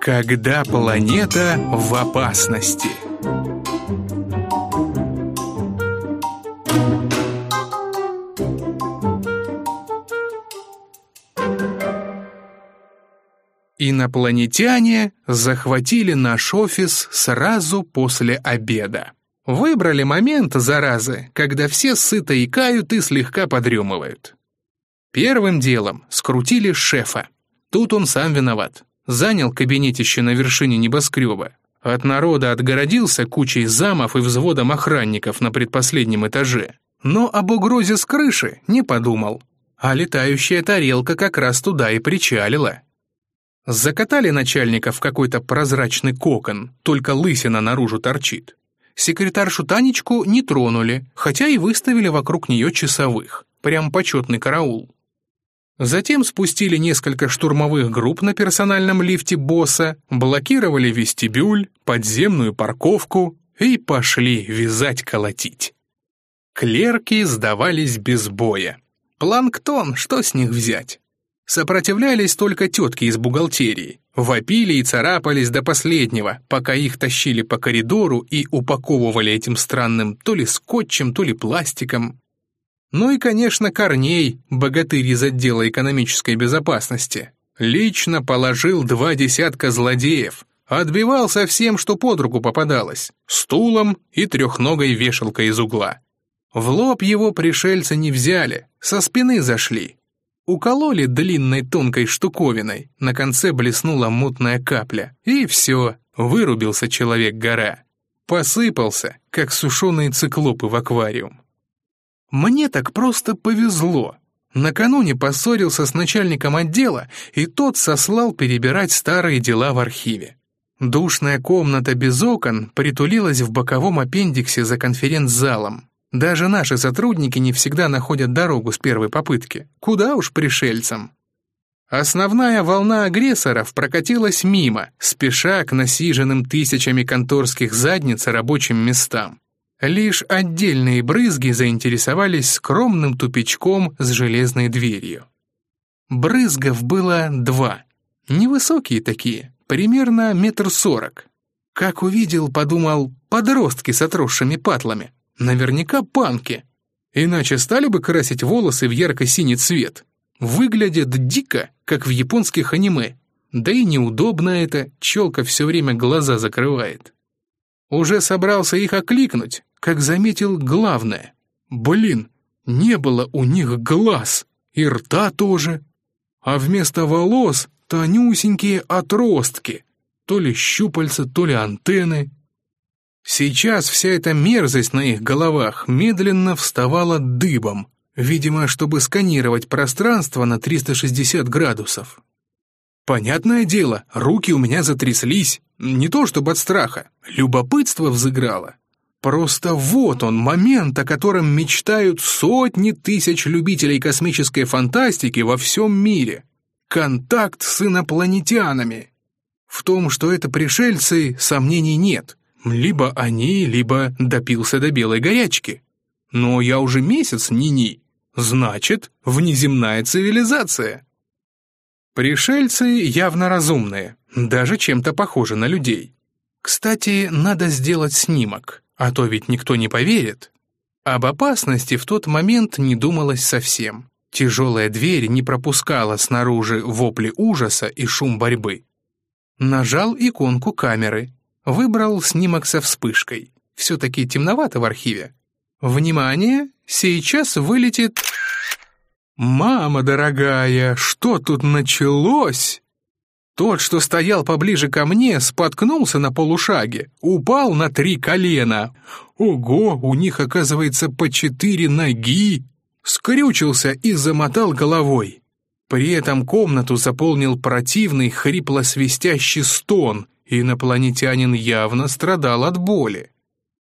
Когда планета в опасности Инопланетяне захватили наш офис сразу после обеда. Выбрали момент, заразы, когда все сыто икают и слегка подрюмывают. Первым делом скрутили шефа. Тут он сам виноват. Занял кабинетище на вершине небоскреба. От народа отгородился кучей замов и взводом охранников на предпоследнем этаже. Но об угрозе с крыши не подумал. А летающая тарелка как раз туда и причалила. Закатали начальника в какой-то прозрачный кокон, только лысина наружу торчит. Секретаршу Танечку не тронули, хотя и выставили вокруг нее часовых. Прям почетный караул. Затем спустили несколько штурмовых групп на персональном лифте босса, блокировали вестибюль, подземную парковку и пошли вязать-колотить. Клерки сдавались без боя. Планктон, что с них взять? Сопротивлялись только тетки из бухгалтерии. Вопили и царапались до последнего, пока их тащили по коридору и упаковывали этим странным то ли скотчем, то ли пластиком. Ну и, конечно, Корней, богатырь из отдела экономической безопасности. Лично положил два десятка злодеев, отбивался всем, что под руку попадалось, стулом и трехногой вешалкой из угла. В лоб его пришельцы не взяли, со спины зашли, Укололи длинной тонкой штуковиной, на конце блеснула мутная капля, и все, вырубился человек-гора. Посыпался, как сушеные циклопы в аквариум. Мне так просто повезло. Накануне поссорился с начальником отдела, и тот сослал перебирать старые дела в архиве. Душная комната без окон притулилась в боковом аппендиксе за конференц-залом. Даже наши сотрудники не всегда находят дорогу с первой попытки. Куда уж пришельцам. Основная волна агрессоров прокатилась мимо, спеша к насиженным тысячами конторских задниц рабочим местам. Лишь отдельные брызги заинтересовались скромным тупичком с железной дверью. Брызгов было два. Невысокие такие, примерно метр сорок. Как увидел, подумал, подростки с отросшими патлами. Наверняка панки. Иначе стали бы красить волосы в ярко-синий цвет. Выглядят дико, как в японских аниме. Да и неудобно это, челка все время глаза закрывает. Уже собрался их окликнуть, как заметил главное. Блин, не было у них глаз, и рта тоже. А вместо волос тонюсенькие отростки, то ли щупальца, то ли антенны. Сейчас вся эта мерзость на их головах медленно вставала дыбом, видимо, чтобы сканировать пространство на 360 градусов. Понятное дело, руки у меня затряслись, не то чтобы от страха, любопытство взыграло. Просто вот он, момент, о котором мечтают сотни тысяч любителей космической фантастики во всем мире. Контакт с инопланетянами. В том, что это пришельцы, сомнений нет. Либо они, либо допился до белой горячки. Но я уже месяц ни-ни. Значит, внеземная цивилизация. Пришельцы явно разумные, даже чем-то похожи на людей. Кстати, надо сделать снимок, а то ведь никто не поверит. Об опасности в тот момент не думалось совсем. Тяжелая дверь не пропускала снаружи вопли ужаса и шум борьбы. Нажал иконку камеры, Выбрал снимок со вспышкой. Все-таки темновато в архиве. Внимание, сейчас вылетит... «Мама дорогая, что тут началось?» Тот, что стоял поближе ко мне, споткнулся на полушаге, упал на три колена. Ого, у них, оказывается, по четыре ноги. Скрючился и замотал головой. При этом комнату заполнил противный хрипло-свистящий стон, Инопланетянин явно страдал от боли.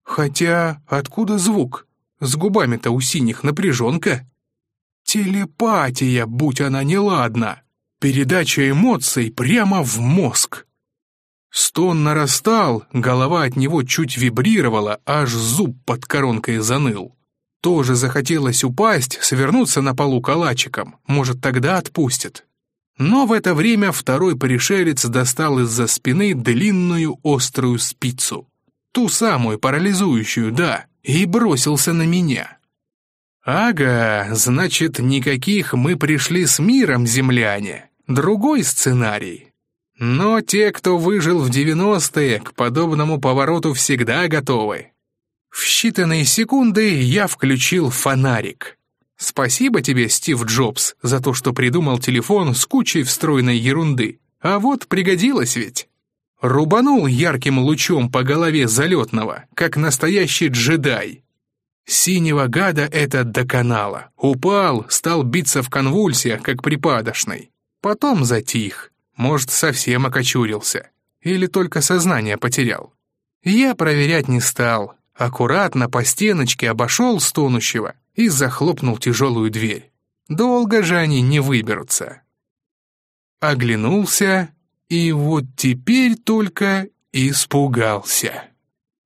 Хотя откуда звук? С губами-то у синих напряженка. Телепатия, будь она неладна. Передача эмоций прямо в мозг. Стон нарастал, голова от него чуть вибрировала, аж зуб под коронкой заныл. Тоже захотелось упасть, свернуться на полу калачиком, может, тогда отпустит. Но в это время второй пришелец достал из-за спины длинную острую спицу. Ту самую парализующую, да, и бросился на меня. «Ага, значит, никаких мы пришли с миром, земляне. Другой сценарий. Но те, кто выжил в девяностые, к подобному повороту всегда готовы. В считанные секунды я включил фонарик. Спасибо тебе, Стив Джобс, за то, что придумал телефон с кучей встроенной ерунды. А вот пригодилось ведь. Рубанул ярким лучом по голове залетного, как настоящий джедай. Синего гада это доконало. Упал, стал биться в конвульсиях, как припадочный. Потом затих. Может, совсем окочурился. Или только сознание потерял. Я проверять не стал. Аккуратно по стеночке обошел стонущего и захлопнул тяжелую дверь. Долго же они не выберутся. Оглянулся, и вот теперь только испугался.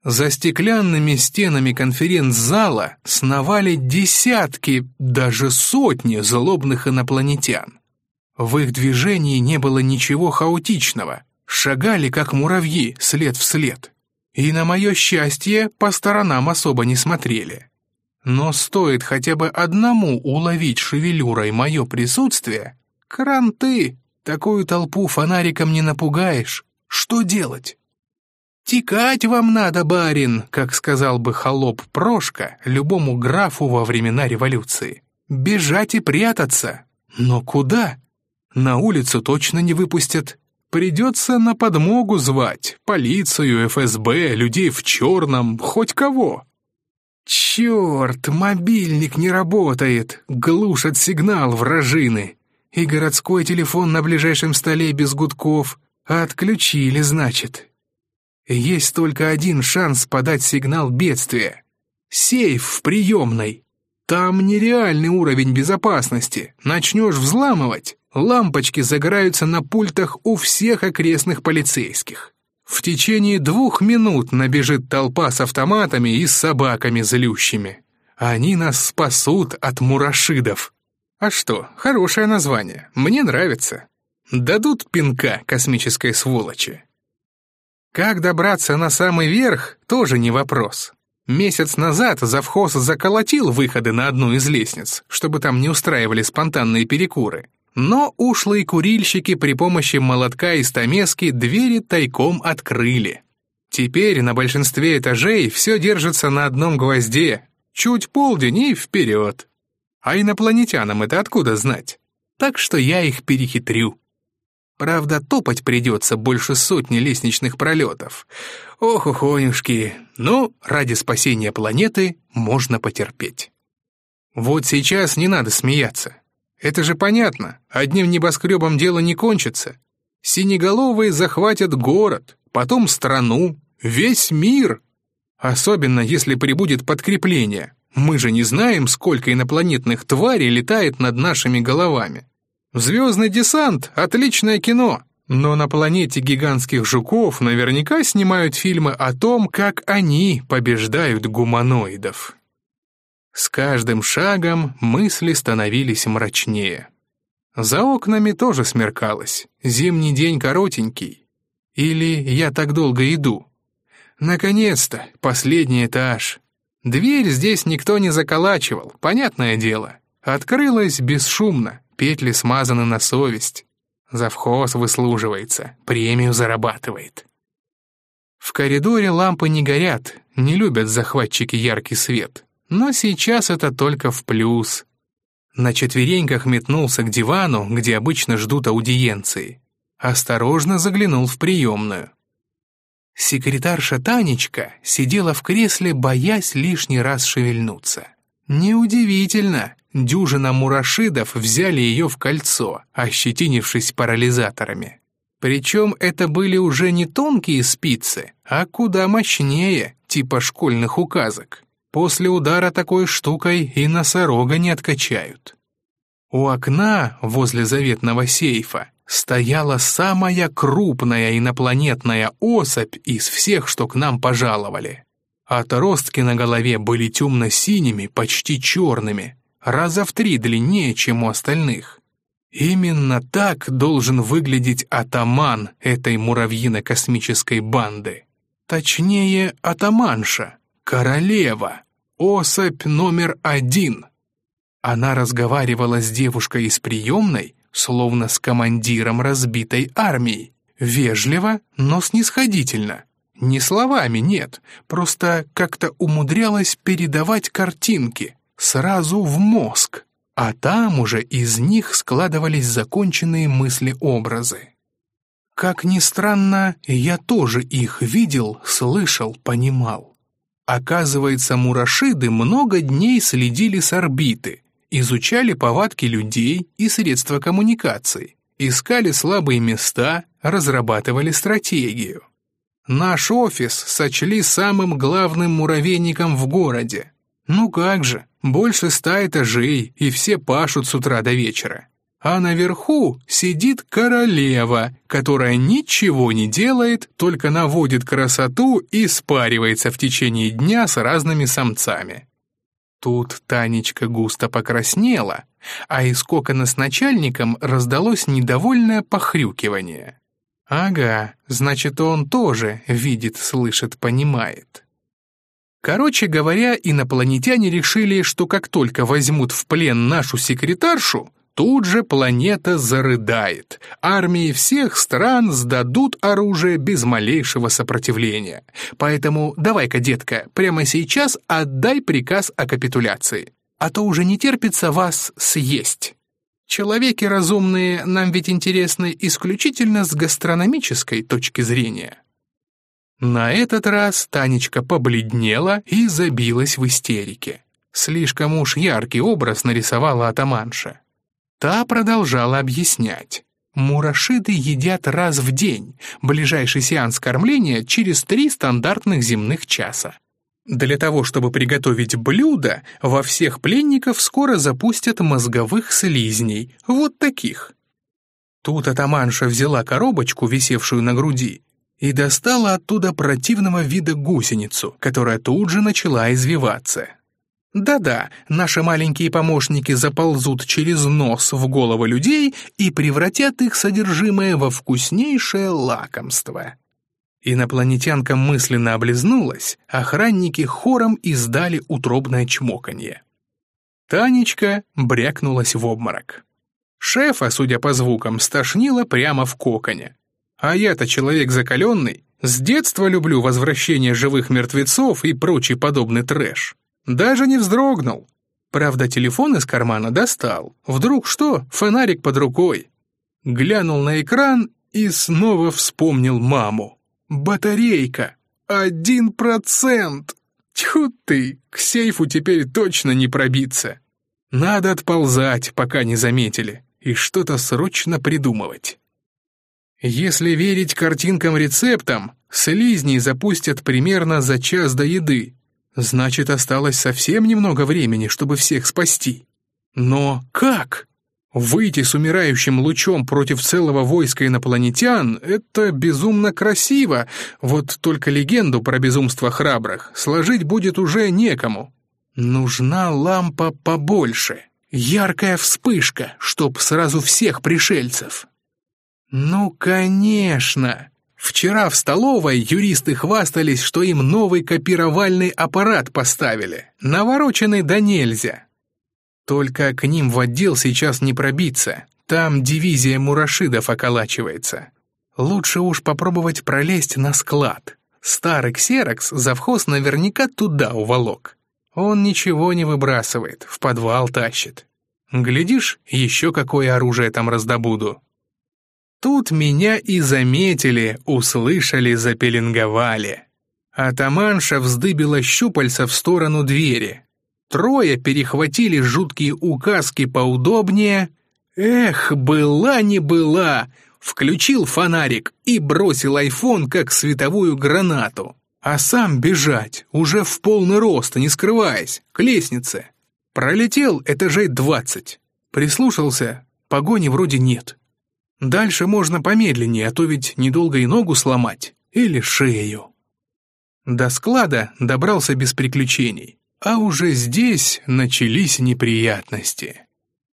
За стеклянными стенами конференц-зала сновали десятки, даже сотни злобных инопланетян. В их движении не было ничего хаотичного, шагали как муравьи, след в след. И, на мое счастье, по сторонам особо не смотрели. Но стоит хотя бы одному уловить шевелюрой мое присутствие, кранты, такую толпу фонариком не напугаешь. Что делать? «Текать вам надо, барин», как сказал бы холоп Прошка любому графу во времена революции. «Бежать и прятаться. Но куда? На улицу точно не выпустят. Придется на подмогу звать. Полицию, ФСБ, людей в черном, хоть кого». «Черт, мобильник не работает, глушат сигнал вражины. И городской телефон на ближайшем столе без гудков. Отключили, значит». Есть только один шанс подать сигнал бедствия. Сейф в приемной. Там нереальный уровень безопасности. Начнешь взламывать, лампочки загораются на пультах у всех окрестных полицейских. В течение двух минут набежит толпа с автоматами и с собаками злющими. Они нас спасут от мурашидов. А что, хорошее название, мне нравится. Дадут пинка космической сволочи. Как добраться на самый верх, тоже не вопрос. Месяц назад завхоз заколотил выходы на одну из лестниц, чтобы там не устраивали спонтанные перекуры. Но ушлые курильщики при помощи молотка и стамески двери тайком открыли. Теперь на большинстве этажей все держится на одном гвозде. Чуть полдень и вперед. А инопланетянам это откуда знать? Так что я их перехитрю. Правда, топать придется больше сотни лестничных пролетов. Ох, ухонюшки, но ради спасения планеты можно потерпеть. Вот сейчас не надо смеяться. Это же понятно, одним небоскребом дело не кончится. Синеголовые захватят город, потом страну, весь мир. Особенно, если прибудет подкрепление. Мы же не знаем, сколько инопланетных тварей летает над нашими головами. «Звездный десант» — отличное кино, но на планете гигантских жуков наверняка снимают фильмы о том, как они побеждают гуманоидов. С каждым шагом мысли становились мрачнее. За окнами тоже смеркалось, зимний день коротенький. Или я так долго иду. Наконец-то, последний этаж. Дверь здесь никто не заколачивал, понятное дело. Открылась бесшумно, Петли смазаны на совесть. Завхоз выслуживается, премию зарабатывает. В коридоре лампы не горят, не любят захватчики яркий свет. Но сейчас это только в плюс. На четвереньках метнулся к дивану, где обычно ждут аудиенции. Осторожно заглянул в приемную. Секретарша Танечка сидела в кресле, боясь лишний раз шевельнуться. Неудивительно, дюжина мурашидов взяли ее в кольцо, ощетинившись парализаторами. Причем это были уже не тонкие спицы, а куда мощнее, типа школьных указок. После удара такой штукой и носорога не откачают. У окна, возле заветного сейфа, стояла самая крупная инопланетная особь из всех, что к нам пожаловали. Отростки на голове были темно-синими, почти черными, раза в три длиннее, чем у остальных. Именно так должен выглядеть атаман этой муравьино-космической банды. Точнее, атаманша, королева, особь номер один. Она разговаривала с девушкой из приемной, словно с командиром разбитой армии. Вежливо, но снисходительно. Не словами, нет, просто как-то умудрялась передавать картинки, сразу в мозг, а там уже из них складывались законченные мысли-образы. Как ни странно, я тоже их видел, слышал, понимал. Оказывается, мурашиды много дней следили с орбиты, изучали повадки людей и средства коммуникации, искали слабые места, разрабатывали стратегию. Наш офис сочли самым главным муравейником в городе. Ну как же, больше ста этажей, и все пашут с утра до вечера. А наверху сидит королева, которая ничего не делает, только наводит красоту и спаривается в течение дня с разными самцами. Тут Танечка густо покраснела, а из кокона с начальником раздалось недовольное похрюкивание. Ага, значит, он тоже видит, слышит, понимает. Короче говоря, инопланетяне решили, что как только возьмут в плен нашу секретаршу, тут же планета зарыдает. Армии всех стран сдадут оружие без малейшего сопротивления. Поэтому давай-ка, детка, прямо сейчас отдай приказ о капитуляции. А то уже не терпится вас съесть. Человеки разумные нам ведь интересны исключительно с гастрономической точки зрения. На этот раз Танечка побледнела и забилась в истерике. Слишком уж яркий образ нарисовала атаманша. Та продолжала объяснять. Мурашиды едят раз в день, ближайший сеанс кормления через три стандартных земных часа. Для того, чтобы приготовить блюдо, во всех пленников скоро запустят мозговых слизней, вот таких. Тут атаманша взяла коробочку, висевшую на груди, и достала оттуда противного вида гусеницу, которая тут же начала извиваться. Да-да, наши маленькие помощники заползут через нос в головы людей и превратят их содержимое во вкуснейшее лакомство. Инопланетянка мысленно облизнулась, охранники хором издали утробное чмоканье. Танечка брякнулась в обморок. Шефа, судя по звукам, стошнило прямо в коконе. А я-то человек закаленный, с детства люблю возвращение живых мертвецов и прочий подобный трэш. Даже не вздрогнул. Правда, телефон из кармана достал. Вдруг что, фонарик под рукой. Глянул на экран и снова вспомнил маму. Батарейка! Один процент! Тьфу ты, к сейфу теперь точно не пробиться. Надо отползать, пока не заметили, и что-то срочно придумывать. Если верить картинкам-рецептам, слизней запустят примерно за час до еды. Значит, осталось совсем немного времени, чтобы всех спасти. Но как? Выйти с умирающим лучом против целого войска инопланетян — это безумно красиво, вот только легенду про безумство храбрых сложить будет уже некому. Нужна лампа побольше, яркая вспышка, чтоб сразу всех пришельцев. Ну, конечно! Вчера в столовой юристы хвастались, что им новый копировальный аппарат поставили, навороченный до нельзя. Только к ним в отдел сейчас не пробиться. Там дивизия мурашидов околачивается. Лучше уж попробовать пролезть на склад. Старый ксерокс завхоз наверняка туда уволок. Он ничего не выбрасывает, в подвал тащит. Глядишь, еще какое оружие там раздобуду. Тут меня и заметили, услышали, запеленговали. Атаманша вздыбила щупальца в сторону двери, Трое перехватили жуткие указки поудобнее. Эх, была не была! Включил фонарик и бросил айфон как световую гранату. А сам бежать, уже в полный рост, не скрываясь, к лестнице. Пролетел этажей двадцать. Прислушался, погони вроде нет. Дальше можно помедленнее, а то ведь недолго и ногу сломать. Или шею. До склада добрался без приключений, а уже здесь начались неприятности.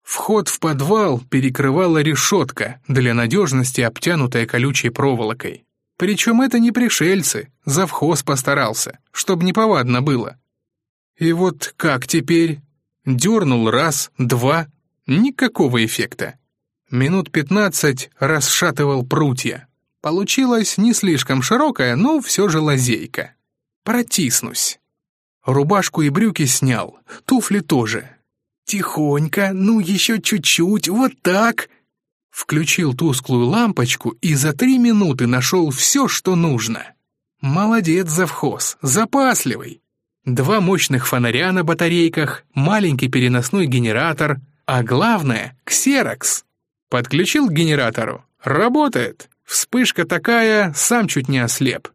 Вход в подвал перекрывала решетка, для надежности обтянутая колючей проволокой. Причем это не пришельцы, завхоз постарался, чтобы неповадно было. И вот как теперь? Дернул раз, два, никакого эффекта. Минут пятнадцать расшатывал прутья. Получилась не слишком широкая, но все же лазейка. Протиснусь. Рубашку и брюки снял, туфли тоже. Тихонько, ну еще чуть-чуть, вот так. Включил тусклую лампочку и за три минуты нашел все, что нужно. Молодец, завхоз, запасливый. Два мощных фонаря на батарейках, маленький переносной генератор, а главное — ксерокс. Подключил к генератору. Работает. Вспышка такая, сам чуть не ослеп.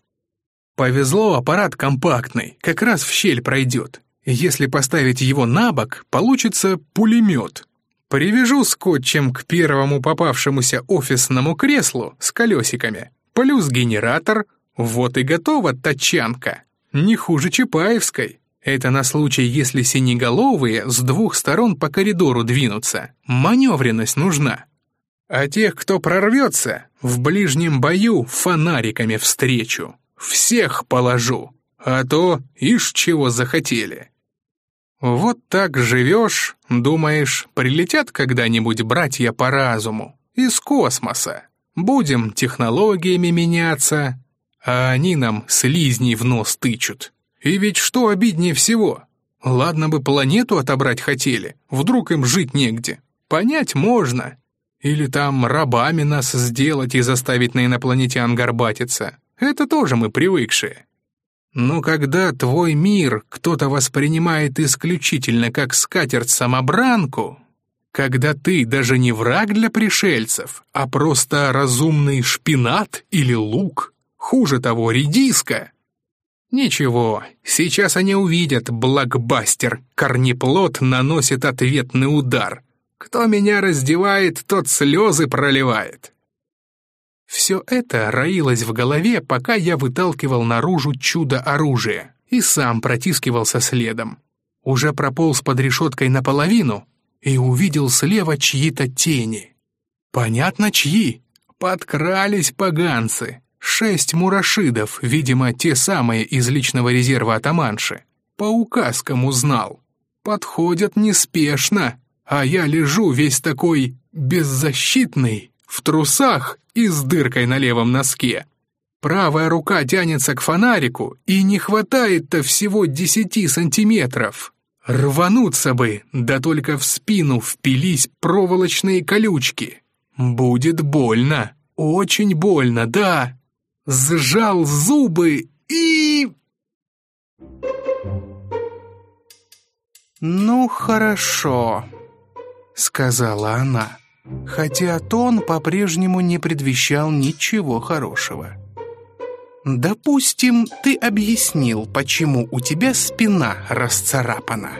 Повезло, аппарат компактный, как раз в щель пройдет. Если поставить его на бок, получится пулемет. Привяжу скотчем к первому попавшемуся офисному креслу с колесиками, плюс генератор, вот и готова тачанка. Не хуже Чапаевской. Это на случай, если синеголовые с двух сторон по коридору двинутся. Маневренность нужна. А тех, кто прорвется, в ближнем бою фонариками встречу. Всех положу, а то ишь чего захотели. Вот так живешь, думаешь, прилетят когда-нибудь братья по разуму из космоса. Будем технологиями меняться, а они нам слизни в нос тычут. И ведь что обиднее всего? Ладно бы планету отобрать хотели, вдруг им жить негде. Понять можно. Или там рабами нас сделать и заставить на инопланетян горбатиться. Это тоже мы привыкшие. Но когда твой мир кто-то воспринимает исключительно как скатерть-самобранку, когда ты даже не враг для пришельцев, а просто разумный шпинат или лук, хуже того, редиска. Ничего, сейчас они увидят блокбастер, корнеплод наносит ответный удар. Кто меня раздевает, тот слезы проливает. Все это роилось в голове, пока я выталкивал наружу чудо-оружие и сам протискивался следом. Уже прополз под решеткой наполовину и увидел слева чьи-то тени. Понятно, чьи. Подкрались поганцы. Шесть мурашидов, видимо, те самые из личного резерва атаманши. По указкам узнал. Подходят неспешно, а я лежу весь такой беззащитный, в трусах и с дыркой на левом носке. Правая рука тянется к фонарику, и не хватает-то всего десяти сантиметров. Рвануться бы, да только в спину впились проволочные колючки. Будет больно, очень больно, да. Сжал зубы и... «Ну, хорошо», — сказала она хотя тон по-прежнему не предвещал ничего хорошего. «Допустим, ты объяснил, почему у тебя спина расцарапана.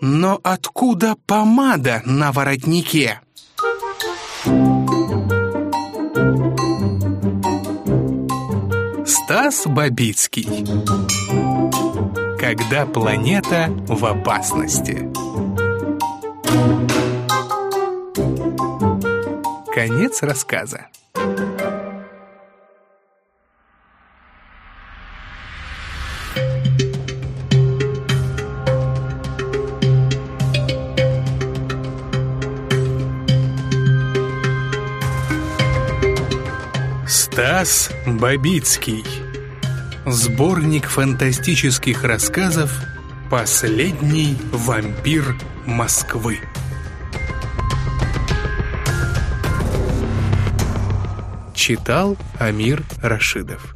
Но откуда помада на воротнике?» Стас Бабицкий Когда планета в опасности Конец рассказа. Стас Бабицкий Сборник фантастических рассказов «Последний вампир Москвы» Читал Амир Рашидов